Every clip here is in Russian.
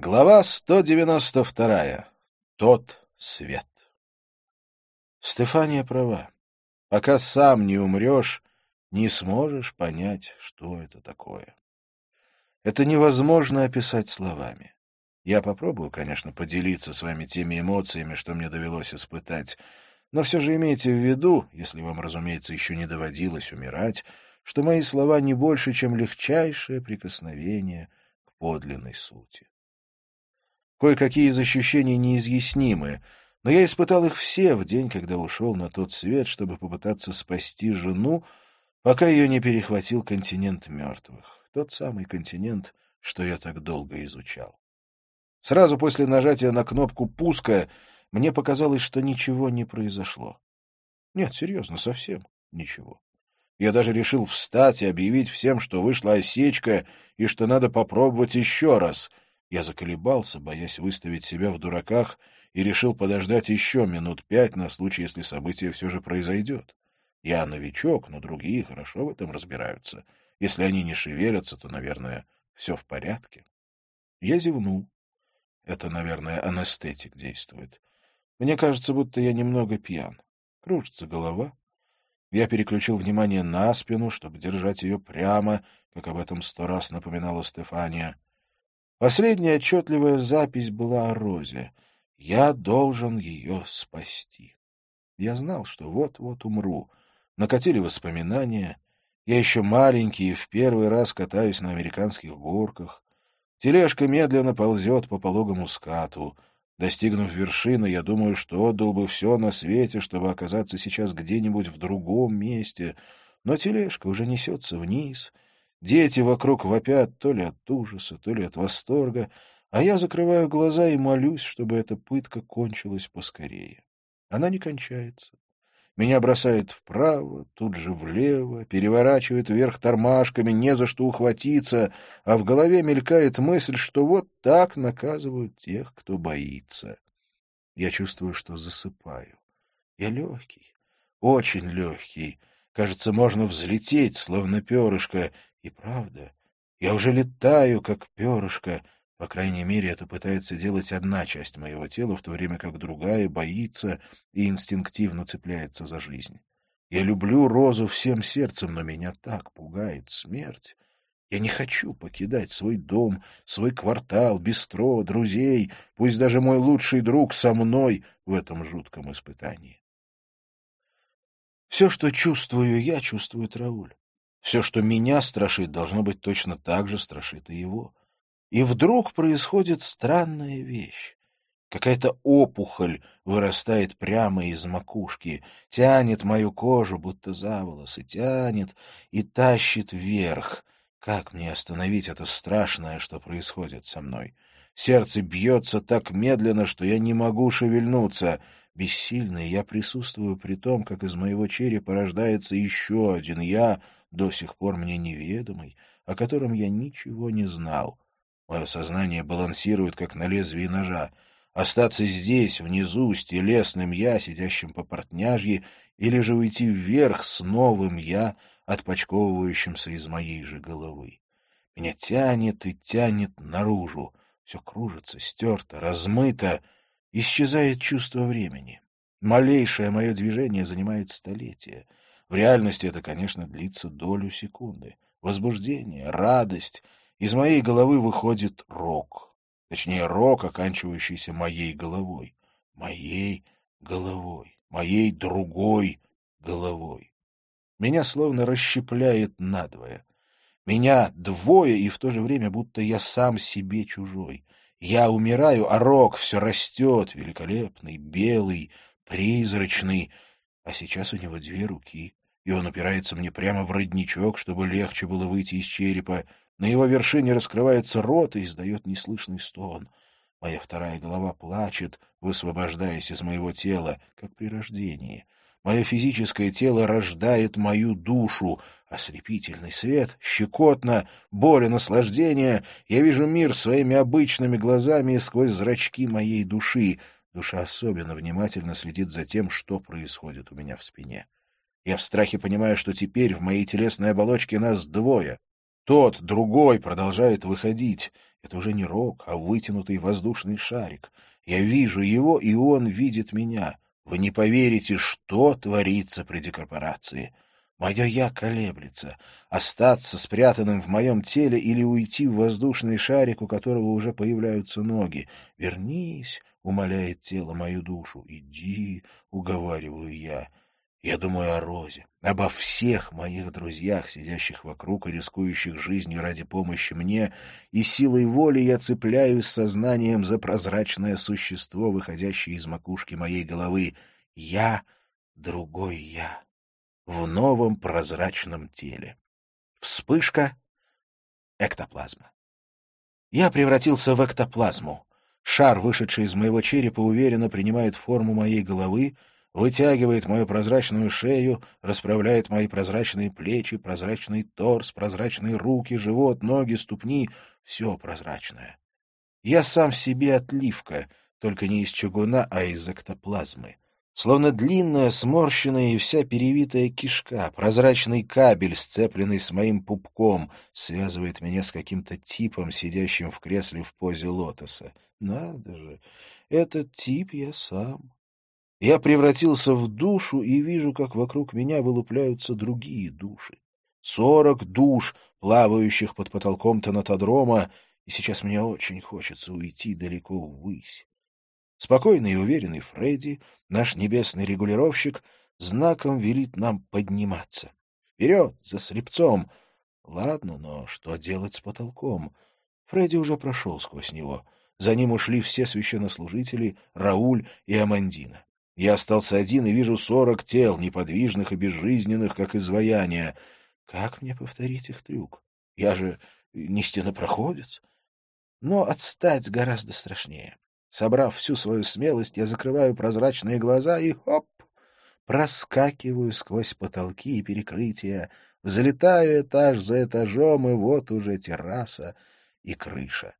Глава 192. Тот свет. Стефания права. Пока сам не умрешь, не сможешь понять, что это такое. Это невозможно описать словами. Я попробую, конечно, поделиться с вами теми эмоциями, что мне довелось испытать, но все же имейте в виду, если вам, разумеется, еще не доводилось умирать, что мои слова не больше, чем легчайшее прикосновение к подлинной сути. Кое-какие из ощущений неизъяснимы, но я испытал их все в день, когда ушел на тот свет, чтобы попытаться спасти жену, пока ее не перехватил континент мертвых. Тот самый континент, что я так долго изучал. Сразу после нажатия на кнопку пуска мне показалось, что ничего не произошло. Нет, серьезно, совсем ничего. Я даже решил встать и объявить всем, что вышла осечка и что надо попробовать еще раз — я заколебался, боясь выставить себя в дураках, и решил подождать еще минут пять на случай, если событие все же произойдет. Я новичок, но другие хорошо в этом разбираются. Если они не шевелятся, то, наверное, все в порядке. Я зевнул. Это, наверное, анестетик действует. Мне кажется, будто я немного пьян. Кружится голова. Я переключил внимание на спину, чтобы держать ее прямо, как об этом сто раз напоминала Стефания. Последняя отчетливая запись была о Розе. Я должен ее спасти. Я знал, что вот-вот умру. Накатили воспоминания. Я еще маленький и в первый раз катаюсь на американских горках. Тележка медленно ползет по пологому скату. Достигнув вершины, я думаю, что отдал бы все на свете, чтобы оказаться сейчас где-нибудь в другом месте. Но тележка уже несется вниз — Дети вокруг вопят то ли от ужаса, то ли от восторга, а я закрываю глаза и молюсь, чтобы эта пытка кончилась поскорее. Она не кончается. Меня бросает вправо, тут же влево, переворачивает вверх тормашками, не за что ухватиться, а в голове мелькает мысль, что вот так наказывают тех, кто боится. Я чувствую, что засыпаю. Я легкий, очень легкий. Кажется, можно взлететь, словно перышко, и правда, я уже летаю, как перышко. По крайней мере, это пытается делать одна часть моего тела, в то время как другая боится и инстинктивно цепляется за жизнь. Я люблю Розу всем сердцем, но меня так пугает смерть. Я не хочу покидать свой дом, свой квартал, бистро, друзей, пусть даже мой лучший друг со мной в этом жутком испытании. Все, что чувствую я, чувствует Рауль. Все, что меня страшит, должно быть точно так же страшит и его. И вдруг происходит странная вещь. Какая-то опухоль вырастает прямо из макушки, тянет мою кожу, будто за волосы, тянет и тащит вверх. Как мне остановить это страшное, что происходит со мной? Сердце бьется так медленно, что я не могу шевельнуться. Бессильный я присутствую при том, как из моего черепа рождается еще один я — до сих пор мне неведомый, о котором я ничего не знал. Мое сознание балансирует, как на лезвии ножа. Остаться здесь, внизу, с телесным «я», сидящим по портняжье, или же уйти вверх с новым «я», отпочковывающимся из моей же головы. Меня тянет и тянет наружу. Все кружится, стерто, размыто. Исчезает чувство времени. Малейшее мое движение занимает столетия. В реальности это, конечно, длится долю секунды. Возбуждение, радость. Из моей головы выходит рок. Точнее, рок, оканчивающийся моей головой. Моей головой. Моей другой головой. Меня словно расщепляет надвое. Меня двое, и в то же время будто я сам себе чужой. Я умираю, а рок все растет, великолепный, белый, призрачный, а сейчас у него две руки, и он упирается мне прямо в родничок, чтобы легче было выйти из черепа. На его вершине раскрывается рот и издает неслышный стон. Моя вторая голова плачет, высвобождаясь из моего тела, как при рождении. Мое физическое тело рождает мою душу. Ослепительный свет, щекотно, боль и наслаждение. Я вижу мир своими обычными глазами и сквозь зрачки моей души. Душа особенно внимательно следит за тем, что происходит у меня в спине. Я в страхе понимаю, что теперь в моей телесной оболочке нас двое. Тот, другой, продолжает выходить. Это уже не рог, а вытянутый воздушный шарик. Я вижу его, и он видит меня. Вы не поверите, что творится при декорпорации. Мое «я» колеблется. Остаться спрятанным в моем теле или уйти в воздушный шарик, у которого уже появляются ноги. «Вернись», — умоляет тело мою душу. «Иди», — уговариваю я. Я думаю о Розе, обо всех моих друзьях, сидящих вокруг и рискующих жизнью ради помощи мне, и силой воли я цепляюсь сознанием за прозрачное существо, выходящее из макушки моей головы. Я — другой я, в новом прозрачном теле. Вспышка — эктоплазма. Я превратился в эктоплазму. Шар, вышедший из моего черепа, уверенно принимает форму моей головы, вытягивает мою прозрачную шею, расправляет мои прозрачные плечи, прозрачный торс, прозрачные руки, живот, ноги, ступни — все прозрачное. Я сам себе отливка, только не из чугуна, а из эктоплазмы. Словно длинная, сморщенная и вся перевитая кишка, прозрачный кабель, сцепленный с моим пупком, связывает меня с каким-то типом, сидящим в кресле в позе лотоса. Надо же, этот тип я сам. Я превратился в душу и вижу, как вокруг меня вылупляются другие души. Сорок душ, плавающих под потолком тонатодрома, и сейчас мне очень хочется уйти далеко ввысь. Спокойный и уверенный Фредди, наш небесный регулировщик, знаком велит нам подниматься. Вперед, за слепцом! Ладно, но что делать с потолком? Фредди уже прошел сквозь него. За ним ушли все священнослужители, Рауль и Амандина. Я остался один и вижу сорок тел, неподвижных и безжизненных, как изваяния. Как мне повторить их трюк? Я же не стенопроходец. Но отстать гораздо страшнее. Собрав всю свою смелость, я закрываю прозрачные глаза и хоп! Проскакиваю сквозь потолки и перекрытия, взлетаю этаж за этажом, и вот уже терраса и крыша.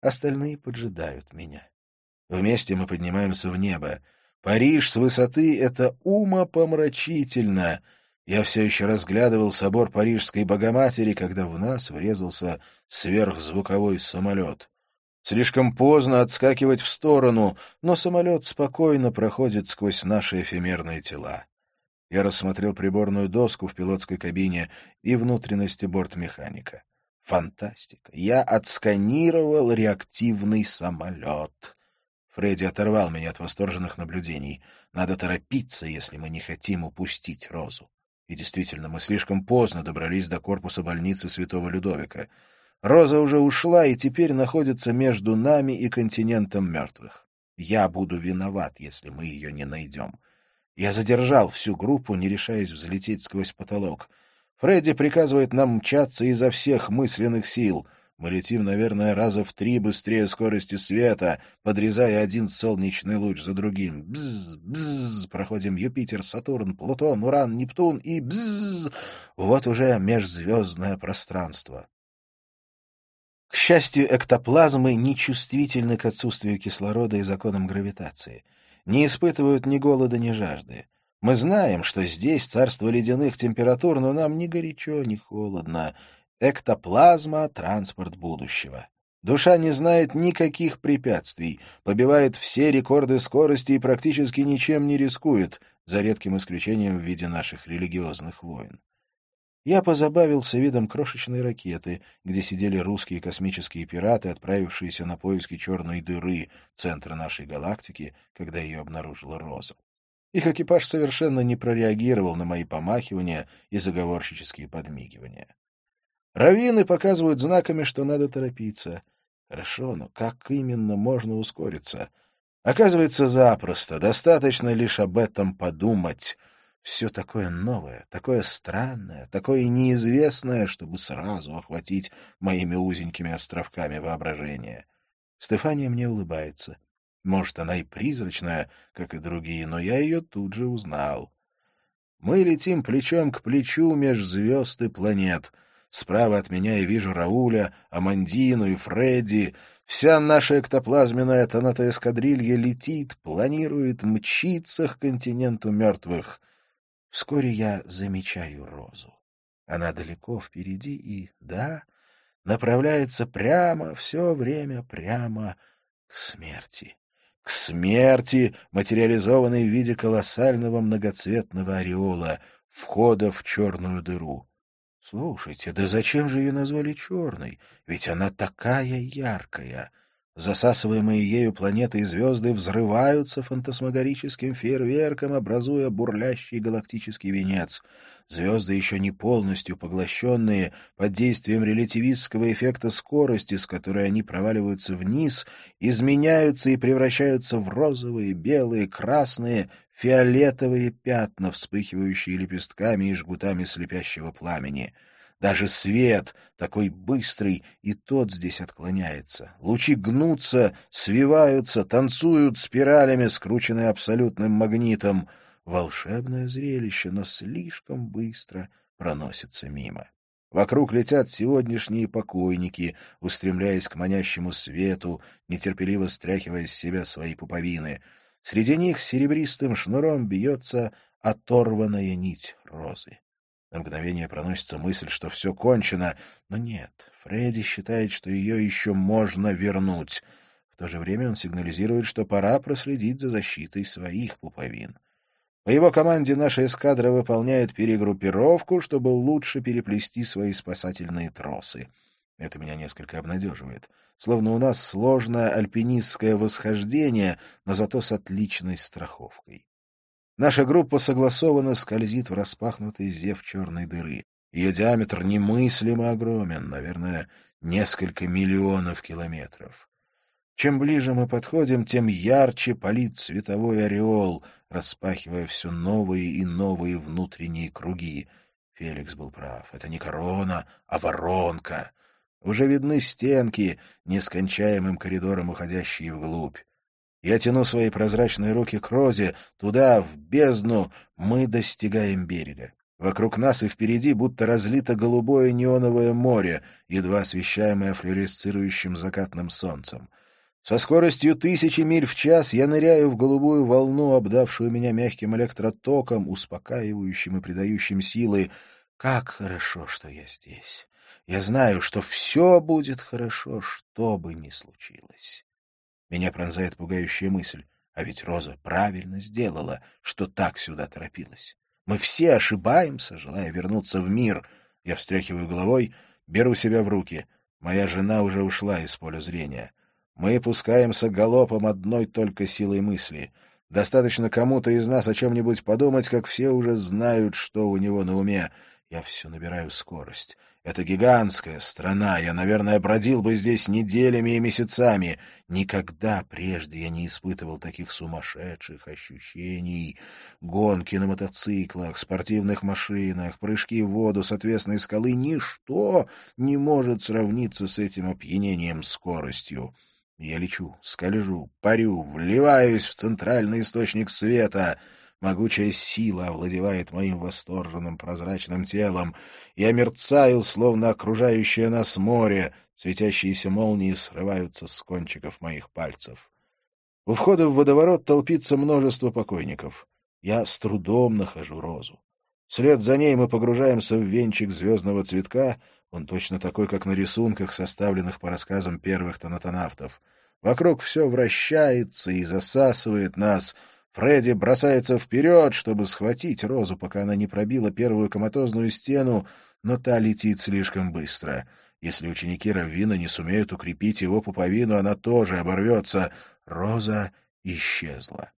Остальные поджидают меня. Вместе мы поднимаемся в небо. Париж с высоты — это умопомрачительно. Я все еще разглядывал собор Парижской Богоматери, когда в нас врезался сверхзвуковой самолет. Слишком поздно отскакивать в сторону, но самолет спокойно проходит сквозь наши эфемерные тела. Я рассмотрел приборную доску в пилотской кабине и внутренности бортмеханика. Фантастика! Я отсканировал реактивный самолет. Фредди оторвал меня от восторженных наблюдений. Надо торопиться, если мы не хотим упустить Розу. И действительно, мы слишком поздно добрались до корпуса больницы Святого Людовика. Роза уже ушла и теперь находится между нами и континентом мертвых. Я буду виноват, если мы ее не найдем. Я задержал всю группу, не решаясь взлететь сквозь потолок. Фредди приказывает нам мчаться изо всех мысленных сил — мы летим, наверное, раза в три быстрее скорости света, подрезая один солнечный луч за другим. Бзз, бзз, проходим Юпитер, Сатурн, Плутон, Уран, Нептун и бзз. Вот уже межзвездное пространство. К счастью, эктоплазмы нечувствительны к отсутствию кислорода и законам гравитации. Не испытывают ни голода, ни жажды. Мы знаем, что здесь царство ледяных температур, но нам ни горячо, ни холодно. Эктоплазма — транспорт будущего. Душа не знает никаких препятствий, побивает все рекорды скорости и практически ничем не рискует, за редким исключением в виде наших религиозных войн. Я позабавился видом крошечной ракеты, где сидели русские космические пираты, отправившиеся на поиски черной дыры, центра нашей галактики, когда ее обнаружила Роза. Их экипаж совершенно не прореагировал на мои помахивания и заговорщические подмигивания. Раввины показывают знаками, что надо торопиться. Хорошо, но как именно можно ускориться? Оказывается, запросто. Достаточно лишь об этом подумать. Все такое новое, такое странное, такое неизвестное, чтобы сразу охватить моими узенькими островками воображения. Стефания мне улыбается. Может, она и призрачная, как и другие, но я ее тут же узнал. Мы летим плечом к плечу меж звезд и планет — Справа от меня я вижу Рауля, Амандину и Фредди. Вся наша эктоплазменная тонатоэскадрилья летит, планирует мчиться к континенту мертвых. Вскоре я замечаю Розу. Она далеко впереди и, да, направляется прямо, все время прямо к смерти. К смерти, материализованной в виде колоссального многоцветного ореола, входа в черную дыру. Слушайте, да зачем же ее назвали черной? Ведь она такая яркая. Засасываемые ею планеты и звезды взрываются фантасмагорическим фейерверком, образуя бурлящий галактический венец. Звезды, еще не полностью поглощенные, под действием релятивистского эффекта скорости, с которой они проваливаются вниз, изменяются и превращаются в розовые, белые, красные, фиолетовые пятна, вспыхивающие лепестками и жгутами слепящего пламени — даже свет, такой быстрый, и тот здесь отклоняется. Лучи гнутся, свиваются, танцуют спиралями, скрученные абсолютным магнитом. Волшебное зрелище, но слишком быстро проносится мимо. Вокруг летят сегодняшние покойники, устремляясь к манящему свету, нетерпеливо стряхивая с себя свои пуповины. Среди них серебристым шнуром бьется оторванная нить розы. На мгновение проносится мысль, что все кончено, но нет, Фредди считает, что ее еще можно вернуть. В то же время он сигнализирует, что пора проследить за защитой своих пуповин. По его команде наша эскадра выполняет перегруппировку, чтобы лучше переплести свои спасательные тросы. Это меня несколько обнадеживает. Словно у нас сложное альпинистское восхождение, но зато с отличной страховкой. Наша группа согласованно скользит в распахнутый зев черной дыры. Ее диаметр немыслимо огромен, наверное, несколько миллионов километров. Чем ближе мы подходим, тем ярче палит световой ореол, распахивая все новые и новые внутренние круги. Феликс был прав. Это не корона, а воронка. Уже видны стенки, нескончаемым коридором уходящие вглубь. Я тяну свои прозрачные руки к Розе, туда, в бездну, мы достигаем берега. Вокруг нас и впереди будто разлито голубое неоновое море, едва освещаемое флюоресцирующим закатным солнцем. Со скоростью тысячи миль в час я ныряю в голубую волну, обдавшую меня мягким электротоком, успокаивающим и придающим силы. Как хорошо, что я здесь. Я знаю, что все будет хорошо, что бы ни случилось. Меня пронзает пугающая мысль. А ведь Роза правильно сделала, что так сюда торопилась. Мы все ошибаемся, желая вернуться в мир. Я встряхиваю головой, беру себя в руки. Моя жена уже ушла из поля зрения. Мы пускаемся галопом одной только силой мысли. Достаточно кому-то из нас о чем-нибудь подумать, как все уже знают, что у него на уме. Я все набираю скорость. Это гигантская страна. Я, наверное, бродил бы здесь неделями и месяцами. Никогда прежде я не испытывал таких сумасшедших ощущений. Гонки на мотоциклах, спортивных машинах, прыжки в воду с отвесной скалы — ничто не может сравниться с этим опьянением скоростью. Я лечу, скольжу, парю, вливаюсь в центральный источник света — Могучая сила овладевает моим восторженным прозрачным телом. Я мерцаю, словно окружающее нас море. Светящиеся молнии срываются с кончиков моих пальцев. У входа в водоворот толпится множество покойников. Я с трудом нахожу розу. Вслед за ней мы погружаемся в венчик звездного цветка. Он точно такой, как на рисунках, составленных по рассказам первых тонатонавтов. Вокруг все вращается и засасывает нас — Фредди бросается вперед, чтобы схватить Розу, пока она не пробила первую коматозную стену, но та летит слишком быстро. Если ученики Раввина не сумеют укрепить его пуповину, она тоже оборвется. Роза исчезла.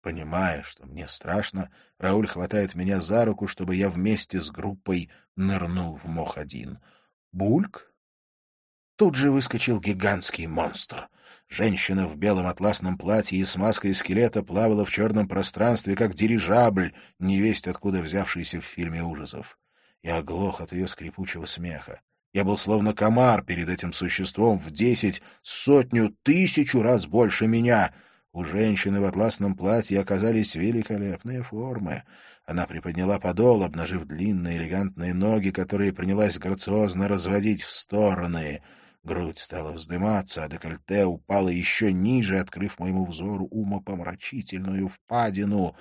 Понимая, что мне страшно, Рауль хватает меня за руку, чтобы я вместе с группой нырнул в мох один. Бульк? Тут же выскочил гигантский монстр. Женщина в белом атласном платье и с маской скелета плавала в черном пространстве, как дирижабль, невесть откуда взявшийся в фильме ужасов. Я оглох от ее скрипучего смеха. Я был словно комар перед этим существом в десять, сотню, тысячу раз больше меня. У женщины в атласном платье оказались великолепные формы. Она приподняла подол, обнажив длинные элегантные ноги, которые принялась грациозно разводить в стороны — Грудь стала вздыматься, а декольте упало еще ниже, открыв моему взору умопомрачительную впадину.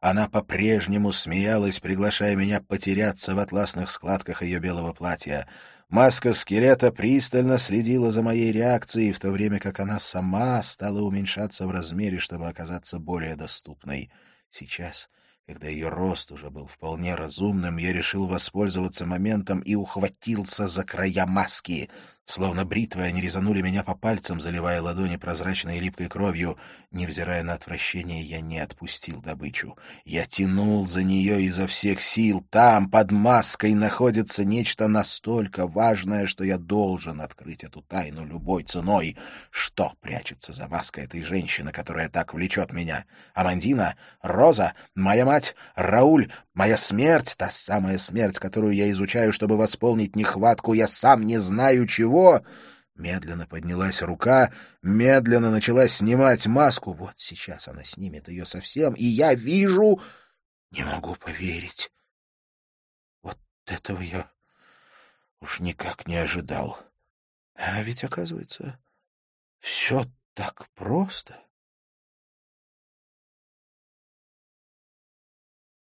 Она по-прежнему смеялась, приглашая меня потеряться в атласных складках ее белого платья. Маска скелета пристально следила за моей реакцией, в то время как она сама стала уменьшаться в размере, чтобы оказаться более доступной. Сейчас когда ее рост уже был вполне разумным, я решил воспользоваться моментом и ухватился за края маски. Словно бритвы они резанули меня по пальцам, заливая ладони прозрачной и липкой кровью. Невзирая на отвращение, я не отпустил добычу. Я тянул за нее изо всех сил. Там, под маской, находится нечто настолько важное, что я должен открыть эту тайну любой ценой. Что прячется за маской этой женщины, которая так влечет меня? Амандина? Роза? Моя мать? Рауль? Моя смерть? Та самая смерть, которую я изучаю, чтобы восполнить нехватку. Я сам не знаю чего него. Медленно поднялась рука, медленно начала снимать маску. Вот сейчас она снимет ее совсем, и я вижу... Не могу поверить. Вот этого я уж никак не ожидал. А ведь, оказывается, все так просто.